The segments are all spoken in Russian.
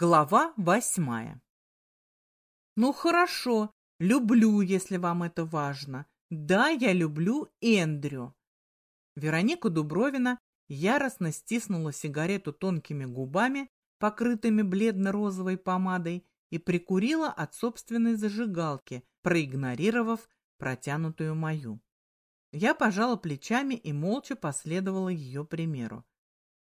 Глава восьмая. Ну хорошо, люблю, если вам это важно. Да, я люблю Эндрю. Вероника Дубровина яростно стиснула сигарету тонкими губами, покрытыми бледно-розовой помадой, и прикурила от собственной зажигалки, проигнорировав протянутую мою. Я пожала плечами и молча последовала ее примеру.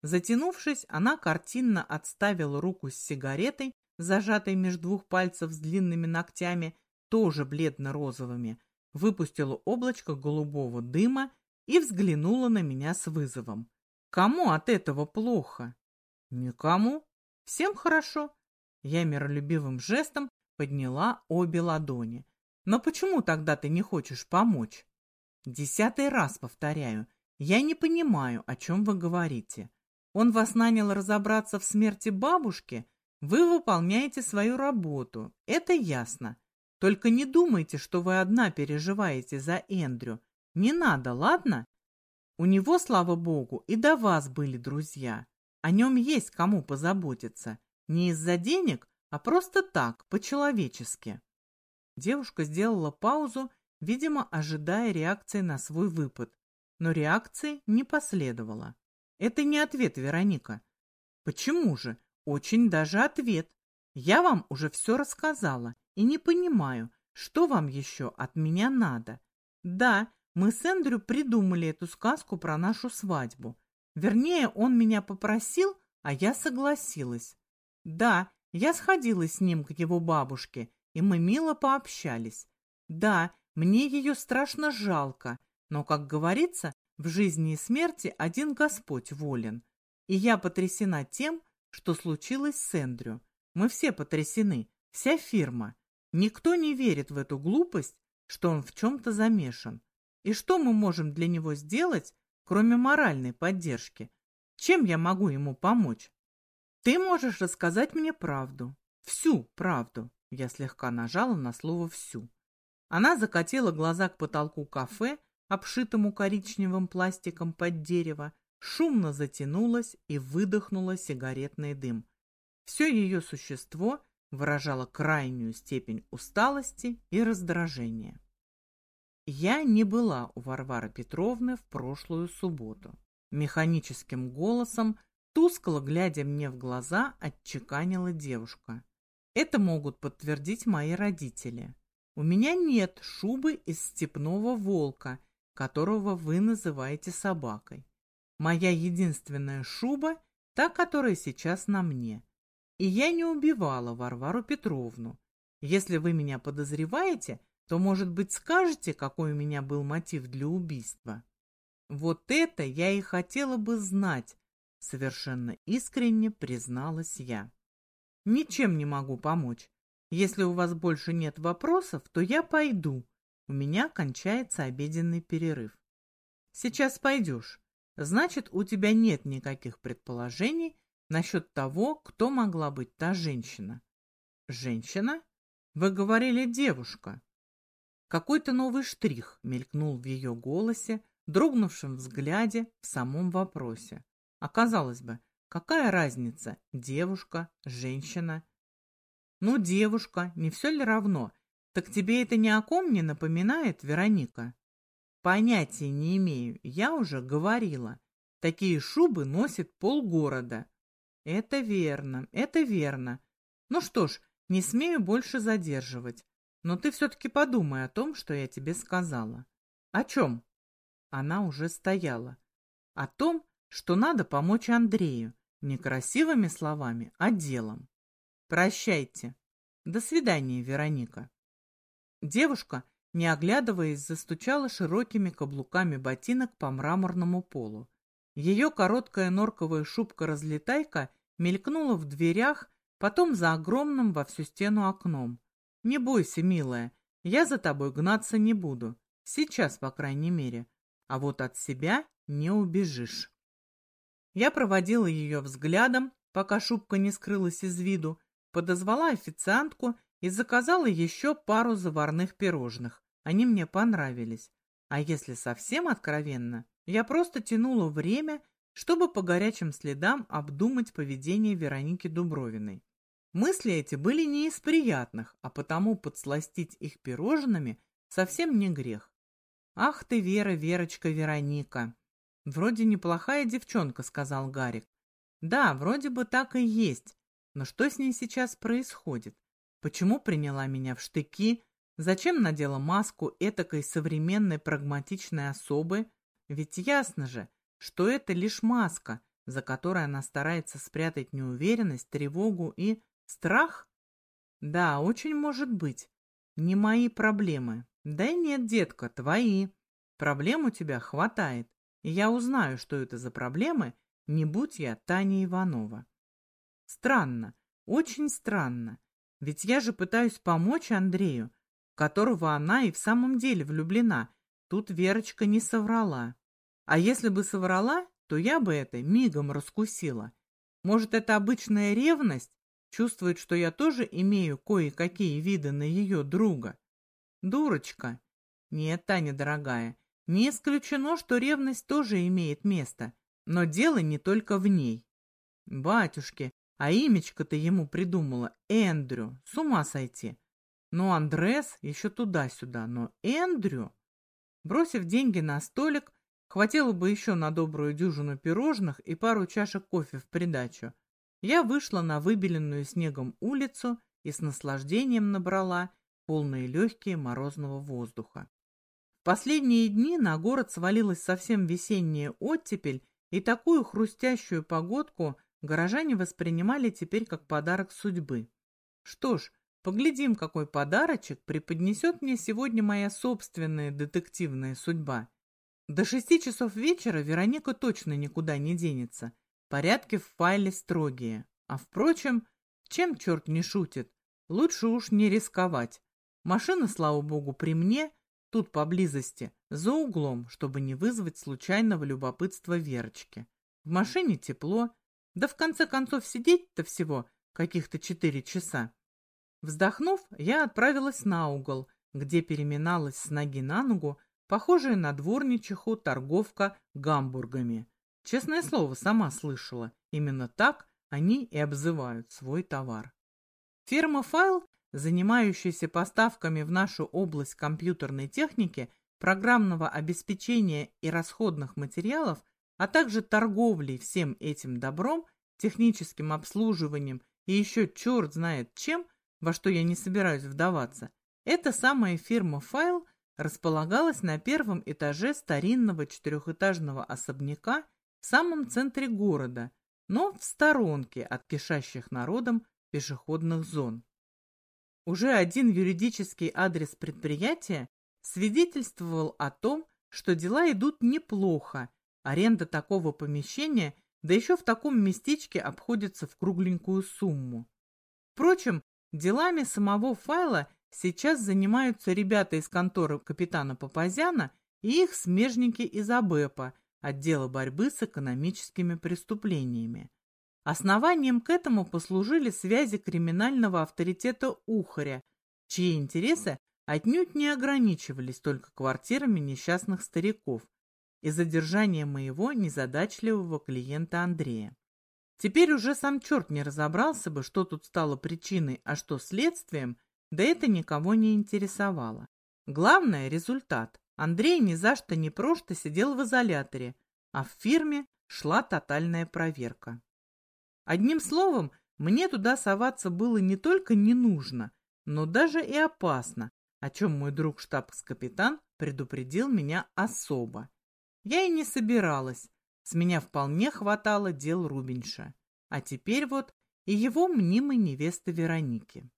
Затянувшись, она картинно отставила руку с сигаретой, зажатой между двух пальцев с длинными ногтями, тоже бледно-розовыми, выпустила облачко голубого дыма и взглянула на меня с вызовом. Кому от этого плохо? Никому. Всем хорошо. Я миролюбивым жестом подняла обе ладони. Но почему тогда ты не хочешь помочь? Десятый раз повторяю, я не понимаю, о чем вы говорите. Он вас нанял разобраться в смерти бабушки, вы выполняете свою работу, это ясно. Только не думайте, что вы одна переживаете за Эндрю. Не надо, ладно? У него, слава богу, и до вас были друзья. О нем есть кому позаботиться. Не из-за денег, а просто так, по-человечески. Девушка сделала паузу, видимо, ожидая реакции на свой выпад. Но реакции не последовало. Это не ответ, Вероника. Почему же? Очень даже ответ. Я вам уже все рассказала и не понимаю, что вам еще от меня надо. Да, мы с Эндрю придумали эту сказку про нашу свадьбу. Вернее, он меня попросил, а я согласилась. Да, я сходила с ним к его бабушке, и мы мило пообщались. Да, мне ее страшно жалко, но, как говорится, в жизни и смерти один Господь волен. И я потрясена тем, что случилось с Эндрю. Мы все потрясены, вся фирма. Никто не верит в эту глупость, что он в чем-то замешан. И что мы можем для него сделать, кроме моральной поддержки? Чем я могу ему помочь? Ты можешь рассказать мне правду. Всю правду. Я слегка нажала на слово «всю». Она закатила глаза к потолку кафе, обшитому коричневым пластиком под дерево, шумно затянулась и выдохнула сигаретный дым. Все ее существо выражало крайнюю степень усталости и раздражения. Я не была у Варвары Петровны в прошлую субботу. Механическим голосом, тускло глядя мне в глаза, отчеканила девушка. Это могут подтвердить мои родители. У меня нет шубы из степного волка которого вы называете собакой. Моя единственная шуба – та, которая сейчас на мне. И я не убивала Варвару Петровну. Если вы меня подозреваете, то, может быть, скажете, какой у меня был мотив для убийства? Вот это я и хотела бы знать, совершенно искренне призналась я. Ничем не могу помочь. Если у вас больше нет вопросов, то я пойду, у меня кончается обеденный перерыв. Сейчас пойдешь. Значит, у тебя нет никаких предположений насчет того, кто могла быть та женщина. Женщина? Вы говорили девушка. Какой-то новый штрих мелькнул в ее голосе, дрогнувшем взгляде в самом вопросе. Оказалось бы, какая разница, девушка, женщина? Ну, девушка, не все ли равно, так тебе это ни о ком не напоминает, Вероника? Понятия не имею, я уже говорила. Такие шубы носит полгорода. Это верно, это верно. Ну что ж, не смею больше задерживать. Но ты все-таки подумай о том, что я тебе сказала. О чем? Она уже стояла. О том, что надо помочь Андрею. Не красивыми словами, а делом. Прощайте. До свидания, Вероника. Девушка, не оглядываясь, застучала широкими каблуками ботинок по мраморному полу. Ее короткая норковая шубка-разлетайка мелькнула в дверях, потом за огромным во всю стену окном. «Не бойся, милая, я за тобой гнаться не буду. Сейчас, по крайней мере. А вот от себя не убежишь». Я проводила ее взглядом, пока шубка не скрылась из виду, подозвала официантку и заказала еще пару заварных пирожных. Они мне понравились. А если совсем откровенно, я просто тянула время, чтобы по горячим следам обдумать поведение Вероники Дубровиной. Мысли эти были не из приятных, а потому подсластить их пирожными совсем не грех. «Ах ты, Вера, Верочка, Вероника!» «Вроде неплохая девчонка», — сказал Гарик. «Да, вроде бы так и есть. Но что с ней сейчас происходит? Почему приняла меня в штыки? Зачем надела маску этакой современной прагматичной особы? Ведь ясно же, что это лишь маска, за которой она старается спрятать неуверенность, тревогу и страх? Да, очень может быть. Не мои проблемы. Да и нет, детка, твои. Проблем у тебя хватает. И я узнаю, что это за проблемы, не будь я Таня Иванова. Странно, очень странно. Ведь я же пытаюсь помочь Андрею, которого она и в самом деле влюблена. Тут Верочка не соврала. А если бы соврала, то я бы это мигом раскусила. Может, это обычная ревность? Чувствует, что я тоже имею кое-какие виды на ее друга. Дурочка. Нет, Таня, дорогая, не исключено, что ревность тоже имеет место, но дело не только в ней. Батюшки, а имечко ты ему придумала Эндрю, с ума сойти. Ну, Андрес еще туда-сюда, но Эндрю... Бросив деньги на столик, хватило бы еще на добрую дюжину пирожных и пару чашек кофе в придачу. Я вышла на выбеленную снегом улицу и с наслаждением набрала полные легкие морозного воздуха. В последние дни на город свалилась совсем весенняя оттепель, и такую хрустящую погодку горожане воспринимали теперь как подарок судьбы. Что ж, поглядим, какой подарочек преподнесет мне сегодня моя собственная детективная судьба. До шести часов вечера Вероника точно никуда не денется. Порядки в файле строгие. А впрочем, чем черт не шутит, лучше уж не рисковать. Машина, слава богу, при мне, тут поблизости, за углом, чтобы не вызвать случайного любопытства Верочки. В машине тепло, да в конце концов сидеть-то всего каких-то четыре часа. Вздохнув, я отправилась на угол, где переминалась с ноги на ногу, похожая на дворничиху торговка гамбургами. Честное слово, сама слышала, именно так они и обзывают свой товар. Фирма «Файл», занимающаяся поставками в нашу область компьютерной техники, программного обеспечения и расходных материалов, а также торговлей всем этим добром, техническим обслуживанием и еще черт знает чем, во что я не собираюсь вдаваться, эта самая фирма «Файл» располагалась на первом этаже старинного четырехэтажного особняка в самом центре города, но в сторонке от кишащих народом пешеходных зон. Уже один юридический адрес предприятия свидетельствовал о том, что дела идут неплохо, аренда такого помещения, да еще в таком местечке обходится в кругленькую сумму. Впрочем, делами самого файла сейчас занимаются ребята из конторы капитана Папазяна и их смежники из АБЭПа, отдела борьбы с экономическими преступлениями. Основанием к этому послужили связи криминального авторитета Ухаря, чьи интересы отнюдь не ограничивались только квартирами несчастных стариков и задержанием моего незадачливого клиента Андрея. Теперь уже сам черт не разобрался бы, что тут стало причиной, а что следствием, да это никого не интересовало. Главное – результат. Андрей ни за что ни просто сидел в изоляторе, а в фирме шла тотальная проверка. Одним словом, мне туда соваться было не только не нужно, но даже и опасно, о чем мой друг штабс-капитан предупредил меня особо. Я и не собиралась, с меня вполне хватало дел Рубинша. А теперь вот и его мнимой невесты Вероники.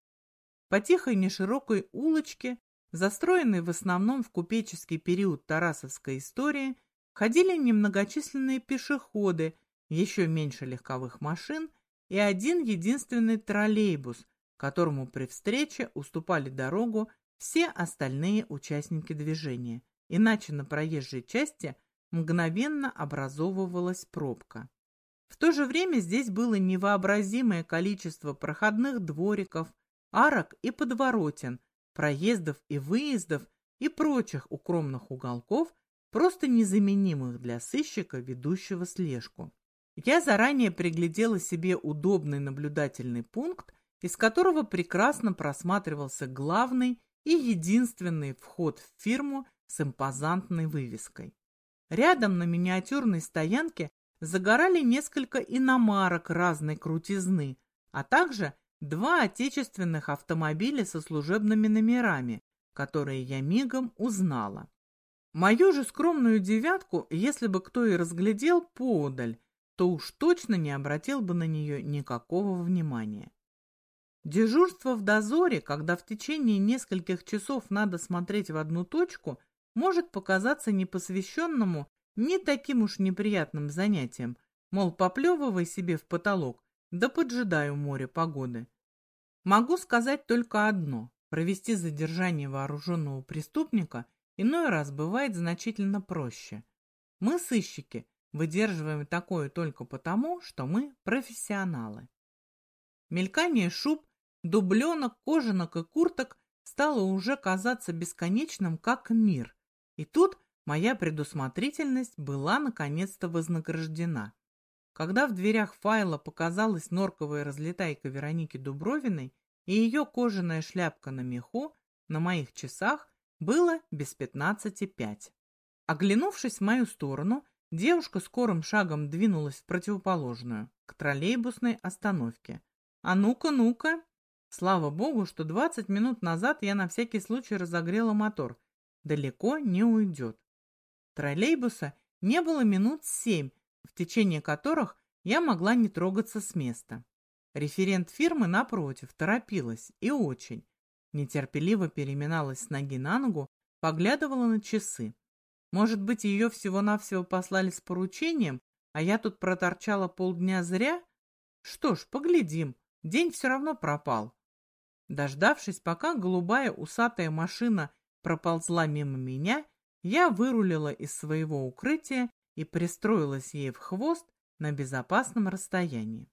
По тихой неширокой улочке застроенной в основном в купеческий период Тарасовской истории, ходили немногочисленные пешеходы, еще меньше легковых машин и один единственный троллейбус, которому при встрече уступали дорогу все остальные участники движения, иначе на проезжей части мгновенно образовывалась пробка. В то же время здесь было невообразимое количество проходных двориков, арок и подворотен, проездов и выездов и прочих укромных уголков, просто незаменимых для сыщика, ведущего слежку. Я заранее приглядела себе удобный наблюдательный пункт из которого прекрасно просматривался главный и единственный вход в фирму с импозантной вывеской. Рядом на миниатюрной стоянке загорали несколько иномарок разной крутизны, а также два отечественных автомобиля со служебными номерами, которые я мигом узнала. Мою же скромную девятку, если бы кто и разглядел поодаль, то уж точно не обратил бы на нее никакого внимания. Дежурство в дозоре, когда в течение нескольких часов надо смотреть в одну точку, может показаться непосвященному не таким уж неприятным занятием, мол, поплевывай себе в потолок, да поджидаю море погоды. Могу сказать только одно. Провести задержание вооруженного преступника иной раз бывает значительно проще. Мы, сыщики, выдерживаем такое только потому, что мы профессионалы. Мелькание шуб, дубленок, кожанок и курток стало уже казаться бесконечным, как мир. И тут моя предусмотрительность была наконец-то вознаграждена. Когда в дверях файла показалась норковая разлетайка Вероники Дубровиной и ее кожаная шляпка на меху, на моих часах было без пятнадцати пять. Оглянувшись в мою сторону, девушка скорым шагом двинулась в противоположную, к троллейбусной остановке. «А ну-ка, ну-ка!» Слава богу, что двадцать минут назад я на всякий случай разогрела мотор. Далеко не уйдет. Троллейбуса не было минут семь, в течение которых я могла не трогаться с места. Референт фирмы, напротив, торопилась, и очень. Нетерпеливо переминалась с ноги на ногу, поглядывала на часы. Может быть, ее всего-навсего послали с поручением, а я тут проторчала полдня зря? Что ж, поглядим, день все равно пропал. Дождавшись, пока голубая усатая машина проползла мимо меня, я вырулила из своего укрытия и пристроилась ей в хвост на безопасном расстоянии.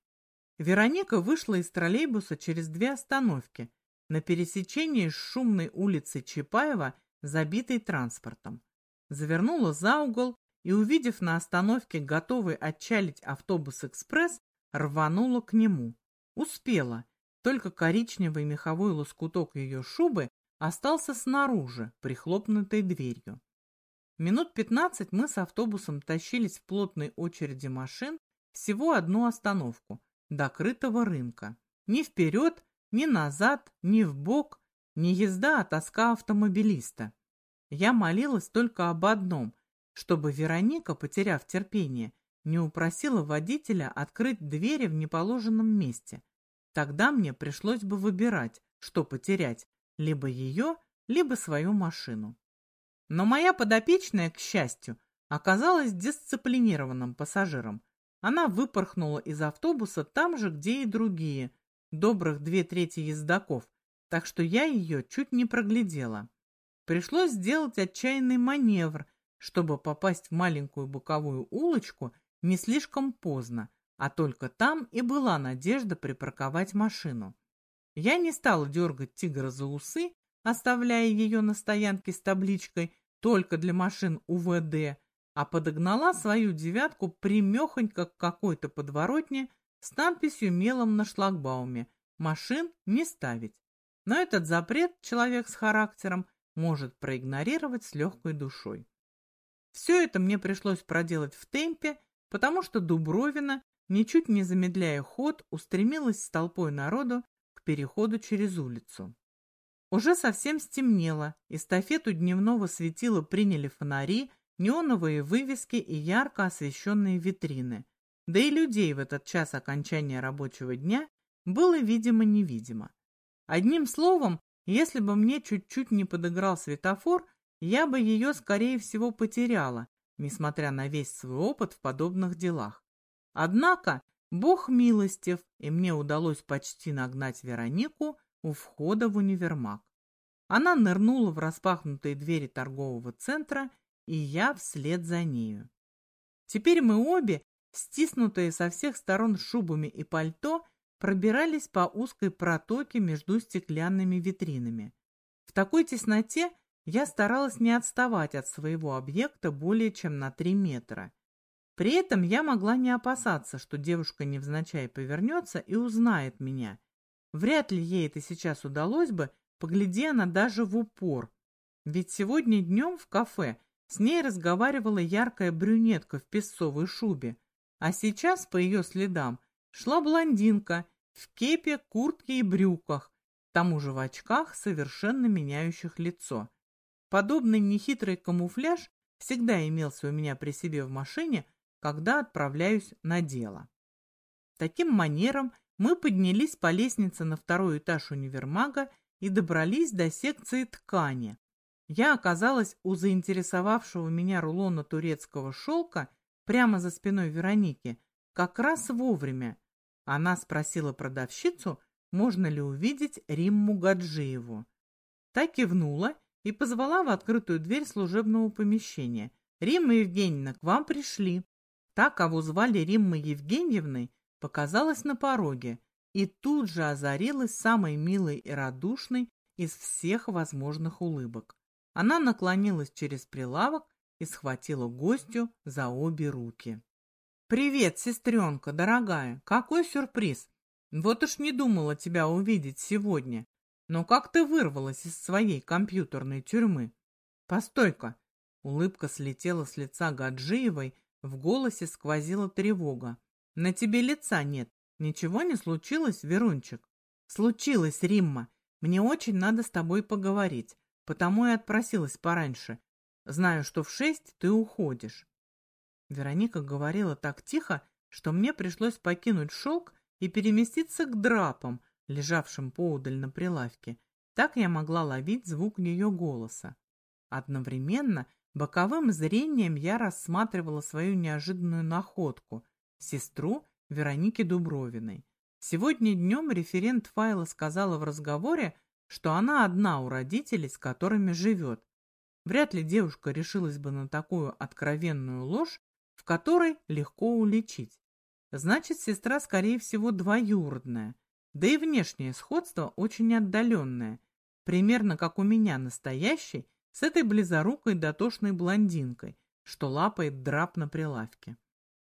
Вероника вышла из троллейбуса через две остановки на пересечении шумной улицы Чапаева, забитой транспортом. Завернула за угол и, увидев на остановке готовый отчалить автобус-экспресс, рванула к нему. Успела, только коричневый меховой лоскуток ее шубы остался снаружи, прихлопнутой дверью. Минут пятнадцать мы с автобусом тащились в плотной очереди машин всего одну остановку, до крытого рынка. Ни вперед, ни назад, ни в бок, ни езда, а тоска автомобилиста. Я молилась только об одном, чтобы Вероника, потеряв терпение, не упросила водителя открыть двери в неположенном месте. Тогда мне пришлось бы выбирать, что потерять, либо ее, либо свою машину. Но моя подопечная, к счастью, оказалась дисциплинированным пассажиром. Она выпорхнула из автобуса там же, где и другие, добрых две трети ездаков, так что я ее чуть не проглядела. Пришлось сделать отчаянный маневр, чтобы попасть в маленькую боковую улочку не слишком поздно, а только там и была надежда припарковать машину. Я не стала дергать тигра за усы, оставляя ее на стоянке с табличкой только для машин УВД, а подогнала свою девятку примехонько к какой-то подворотне с надписью мелом на шлагбауме «Машин не ставить». Но этот запрет человек с характером может проигнорировать с легкой душой. Все это мне пришлось проделать в темпе, потому что Дубровина, ничуть не замедляя ход, устремилась с толпой народу к переходу через улицу. Уже совсем стемнело, эстафету дневного светила приняли фонари, неоновые вывески и ярко освещенные витрины. Да и людей в этот час окончания рабочего дня было видимо-невидимо. Одним словом, если бы мне чуть-чуть не подыграл светофор, я бы ее, скорее всего, потеряла, несмотря на весь свой опыт в подобных делах. Однако, Бог милостив, и мне удалось почти нагнать Веронику у входа в универмаг. Она нырнула в распахнутые двери торгового центра, и я вслед за нею. Теперь мы обе, стиснутые со всех сторон шубами и пальто, пробирались по узкой протоке между стеклянными витринами. В такой тесноте я старалась не отставать от своего объекта более чем на три метра. При этом я могла не опасаться, что девушка невзначай повернется и узнает меня, Вряд ли ей это сейчас удалось бы, погляди она даже в упор. Ведь сегодня днем в кафе с ней разговаривала яркая брюнетка в песцовой шубе, а сейчас, по ее следам, шла блондинка в кепе, куртке и брюках, к тому же в очках, совершенно меняющих лицо. Подобный нехитрый камуфляж всегда имелся у меня при себе в машине, когда отправляюсь на дело. Таким манером мы поднялись по лестнице на второй этаж универмага и добрались до секции ткани. Я оказалась у заинтересовавшего меня рулона турецкого шелка прямо за спиной Вероники, как раз вовремя. Она спросила продавщицу, можно ли увидеть Римму Гаджиеву. Та кивнула и позвала в открытую дверь служебного помещения. «Римма Евгеньевна, к вам пришли». Та, кого звали Риммой Евгеньевной, показалась на пороге и тут же озарилась самой милой и радушной из всех возможных улыбок. Она наклонилась через прилавок и схватила гостю за обе руки. «Привет, сестренка, дорогая! Какой сюрприз! Вот уж не думала тебя увидеть сегодня. Но как ты вырвалась из своей компьютерной тюрьмы? Постой-ка!» Улыбка слетела с лица Гаджиевой, в голосе сквозила тревога. На тебе лица нет. Ничего не случилось, Верунчик? Случилось, Римма. Мне очень надо с тобой поговорить. Потому и отпросилась пораньше. Знаю, что в шесть ты уходишь. Вероника говорила так тихо, что мне пришлось покинуть шелк и переместиться к драпам, лежавшим поудаль на прилавке. Так я могла ловить звук ее голоса. Одновременно боковым зрением я рассматривала свою неожиданную находку сестру Вероники Дубровиной. Сегодня днем референт файла сказала в разговоре, что она одна у родителей, с которыми живет. Вряд ли девушка решилась бы на такую откровенную ложь, в которой легко уличить. Значит, сестра, скорее всего, двоюродная, да и внешнее сходство очень отдаленное, примерно как у меня настоящий, с этой близорукой дотошной блондинкой, что лапает драп на прилавке.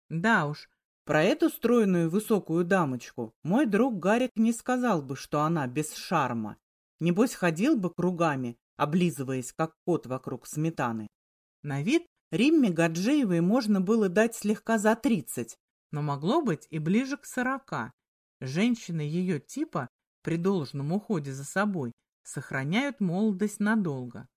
Да уж, про эту стройную высокую дамочку мой друг Гарик не сказал бы, что она без шарма. Небось, ходил бы кругами, облизываясь, как кот вокруг сметаны. На вид Римме Гаджиевой можно было дать слегка за тридцать, но могло быть и ближе к сорока. Женщины ее типа при должном уходе за собой сохраняют молодость надолго.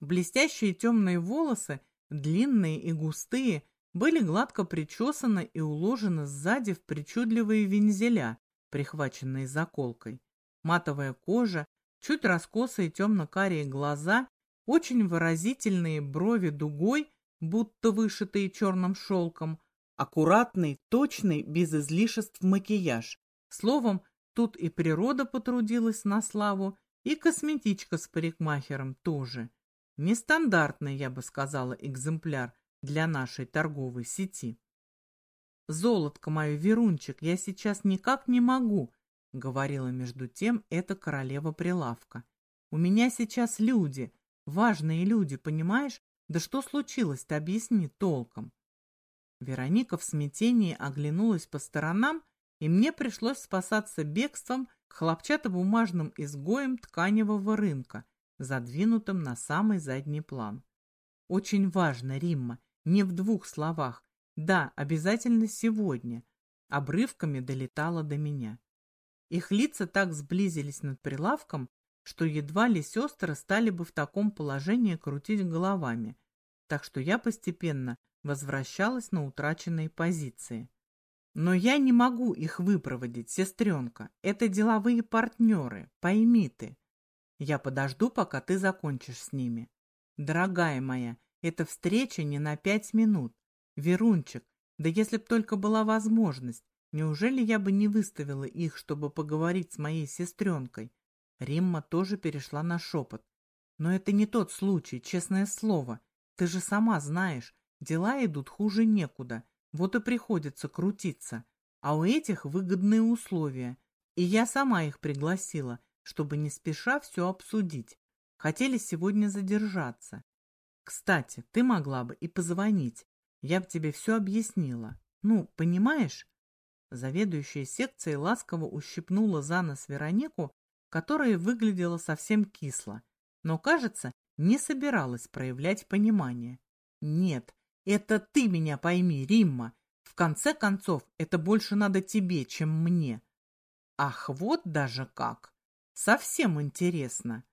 Блестящие темные волосы, длинные и густые, были гладко причесаны и уложены сзади в причудливые вензеля, прихваченные заколкой. Матовая кожа, чуть раскосые темно-карие глаза, очень выразительные брови дугой, будто вышитые черным шелком, аккуратный, точный, без излишеств макияж. Словом, тут и природа потрудилась на славу, и косметичка с парикмахером тоже. Нестандартный, я бы сказала, экземпляр – для нашей торговой сети. «Золотко мое, Верунчик, я сейчас никак не могу», — говорила между тем эта королева прилавка. «У меня сейчас люди, важные люди, понимаешь? Да что случилось-то, объясни толком». Вероника в смятении оглянулась по сторонам, и мне пришлось спасаться бегством к хлопчатобумажным изгоям тканевого рынка, задвинутым на самый задний план. Очень важно, Римма, не в двух словах. Да, обязательно сегодня. Обрывками долетало до меня. Их лица так сблизились над прилавком, что едва ли сестры стали бы в таком положении крутить головами. Так что я постепенно возвращалась на утраченные позиции. Но я не могу их выпроводить, сестренка. Это деловые партнеры, пойми ты. Я подожду, пока ты закончишь с ними. Дорогая моя, эта встреча не на пять минут. Верунчик, да если б только была возможность, неужели я бы не выставила их, чтобы поговорить с моей сестренкой? Римма тоже перешла на шепот. Но это не тот случай, честное слово. Ты же сама знаешь, дела идут хуже некуда. Вот и приходится крутиться. А у этих выгодные условия. И я сама их пригласила, чтобы не спеша все обсудить. Хотели сегодня задержаться. Кстати, ты могла бы и позвонить. Я бы тебе все объяснила. Ну, понимаешь? Заведующая секцией ласково ущипнула за нос Веронику, которая выглядела совсем кисло, но, кажется, не собиралась проявлять понимание. «Нет, это ты меня пойми, Римма. В конце концов, это больше надо тебе, чем мне». «Ах, вот даже как! Совсем интересно!»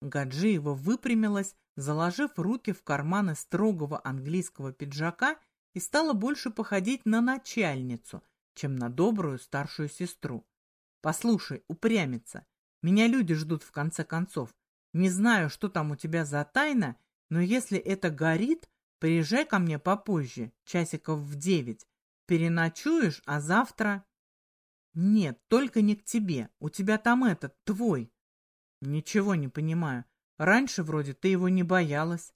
Гаджиева выпрямилась, заложив руки в карманы строгого английского пиджака и стала больше походить на начальницу, чем на добрую старшую сестру. «Послушай, упрямится. Меня люди ждут в конце концов. Не знаю, что там у тебя за тайна, но если это горит, приезжай ко мне попозже, часиков в девять. Переночуешь, а завтра...» «Нет, только не к тебе. У тебя там этот, твой». «Ничего не понимаю. Раньше вроде ты его не боялась.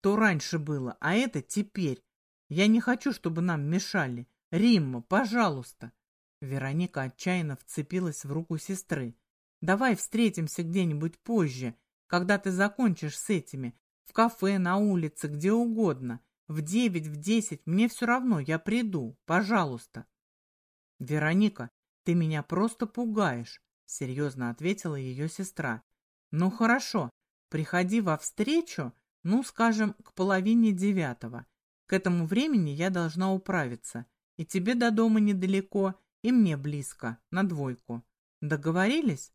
То раньше было, а это теперь. Я не хочу, чтобы нам мешали. Римма, пожалуйста. Вероника отчаянно вцепилась в руку сестры. Давай встретимся где-нибудь позже, когда ты закончишь с этими. В кафе, на улице, где угодно. В девять, в десять, мне все равно, я приду. Пожалуйста. Вероника, ты меня просто пугаешь, серьезно ответила ее сестра. Ну хорошо, Приходи во встречу, ну, скажем, к половине девятого. К этому времени я должна управиться. И тебе до дома недалеко, и мне близко, на двойку. Договорились?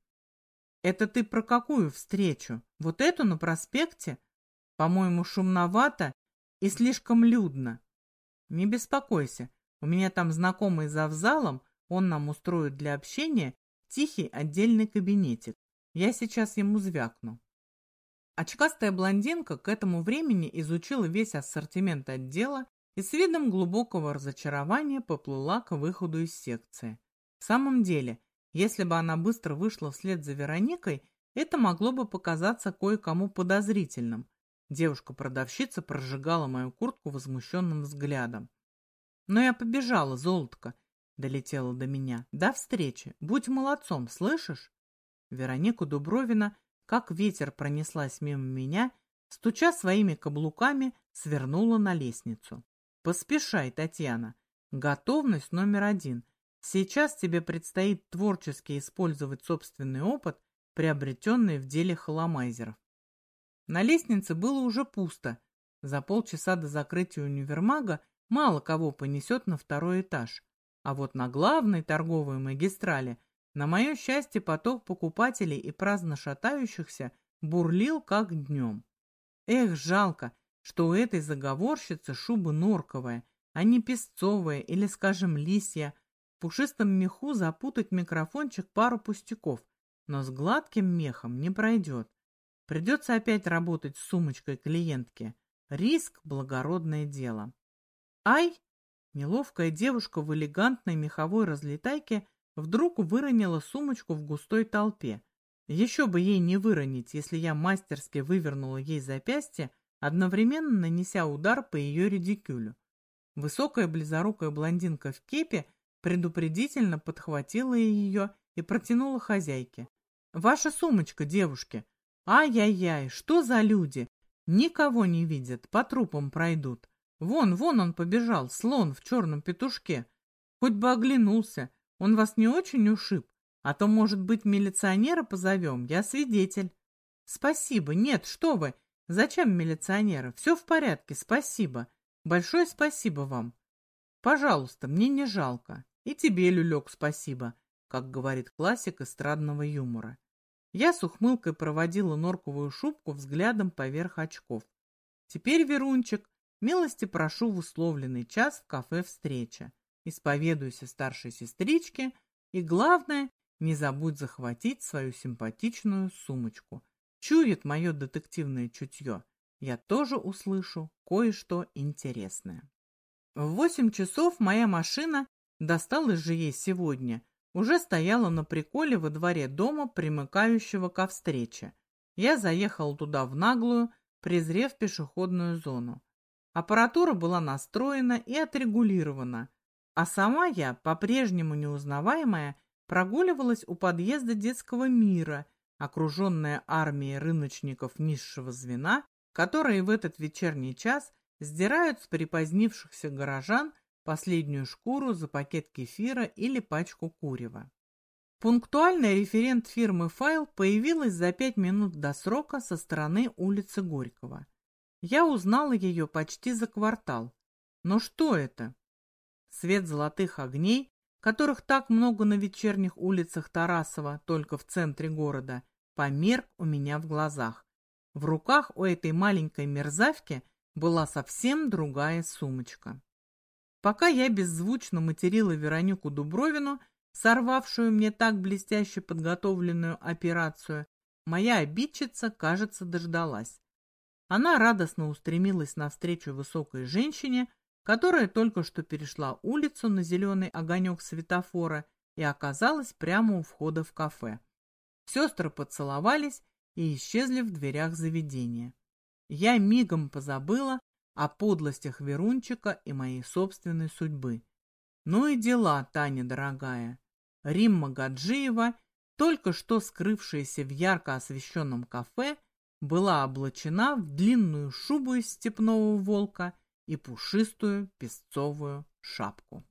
Это ты про какую встречу? Вот эту на проспекте? По-моему, шумновато и слишком людно. Не беспокойся, у меня там знакомый за завзалом, он нам устроит для общения тихий отдельный кабинетик. Я сейчас ему звякну. Очкастая блондинка к этому времени изучила весь ассортимент отдела и с видом глубокого разочарования поплыла к выходу из секции. В самом деле, если бы она быстро вышла вслед за Вероникой, это могло бы показаться кое-кому подозрительным. Девушка-продавщица прожигала мою куртку возмущенным взглядом. «Но я побежала, золотко», — долетела до меня. «До встречи. Будь молодцом, слышишь?» Веронику Дубровина как ветер пронеслась мимо меня, стуча своими каблуками, свернула на лестницу. Поспешай, Татьяна. Готовность номер один. Сейчас тебе предстоит творчески использовать собственный опыт, приобретенный в деле холомайзеров. На лестнице было уже пусто. За полчаса до закрытия универмага мало кого понесет на второй этаж. А вот на главной торговой магистрали на мое счастье, поток покупателей и праздно шатающихся бурлил как днем. Эх, жалко, что у этой заговорщицы шуба норковая, а не песцовая или, скажем, лисья. В пушистом меху запутать микрофончик пару пустяков, но с гладким мехом не пройдет. Придется опять работать с сумочкой клиентки. Риск – благородное дело. Ай! Неловкая девушка в элегантной меховой разлетайке Вдруг выронила сумочку в густой толпе. Еще бы ей не выронить, если я мастерски вывернула ей запястье, одновременно нанеся удар по ее редикюлю. Высокая близорукая блондинка в кепе предупредительно подхватила ее и протянула хозяйке. «Ваша сумочка, девушки! Ай-яй-яй, что за люди! Никого не видят, по трупам пройдут. Вон, вон он побежал, слон в черном петушке. Хоть бы оглянулся, он вас не очень ушиб? А то, может быть, милиционера позовем? Я свидетель. Спасибо. Нет, что вы. Зачем милиционера? Все в порядке, спасибо. Большое спасибо вам. Пожалуйста, мне не жалко. И тебе, Люлек, спасибо, как говорит классик эстрадного юмора. Я с ухмылкой проводила норковую шубку взглядом поверх очков. Теперь, Верунчик, милости прошу в условленный час в кафе встреча. Исповедуйся старшей сестричке и, главное, не забудь захватить свою симпатичную сумочку. Чует мое детективное чутье. Я тоже услышу кое-что интересное. В восемь часов моя машина, досталась же ей сегодня, уже стояла на приколе во дворе дома, примыкающего ко встрече. Я заехал туда в наглую, презрев пешеходную зону. Аппаратура была настроена и отрегулирована, а сама я, по-прежнему неузнаваемая, прогуливалась у подъезда детского мира, окруженная армией рыночников низшего звена, которые в этот вечерний час сдирают с припозднившихся горожан последнюю шкуру за пакет кефира или пачку курева. Пунктуальный референт фирмы «Файл» появилась за пять минут до срока со стороны улицы Горького. Я узнала ее почти за квартал. Но что это? Свет золотых огней, которых так много на вечерних улицах Тарасова, только в центре города, померк у меня в глазах. В руках у этой маленькой мерзавки была совсем другая сумочка. Пока я беззвучно материла Веронику Дубровину, сорвавшую мне так блестяще подготовленную операцию, моя обидчица, кажется, дождалась. Она радостно устремилась навстречу высокой женщине, которая только что перешла улицу на зеленый огонек светофора и оказалась прямо у входа в кафе. Сестры поцеловались и исчезли в дверях заведения. Я мигом позабыла о подлостях Верунчика и моей собственной судьбы. Ну и дела, Таня дорогая. Римма Гаджиева, только что скрывшаяся в ярко освещенном кафе, была облачена в длинную шубу из степного волка и пушистую песцовую шапку.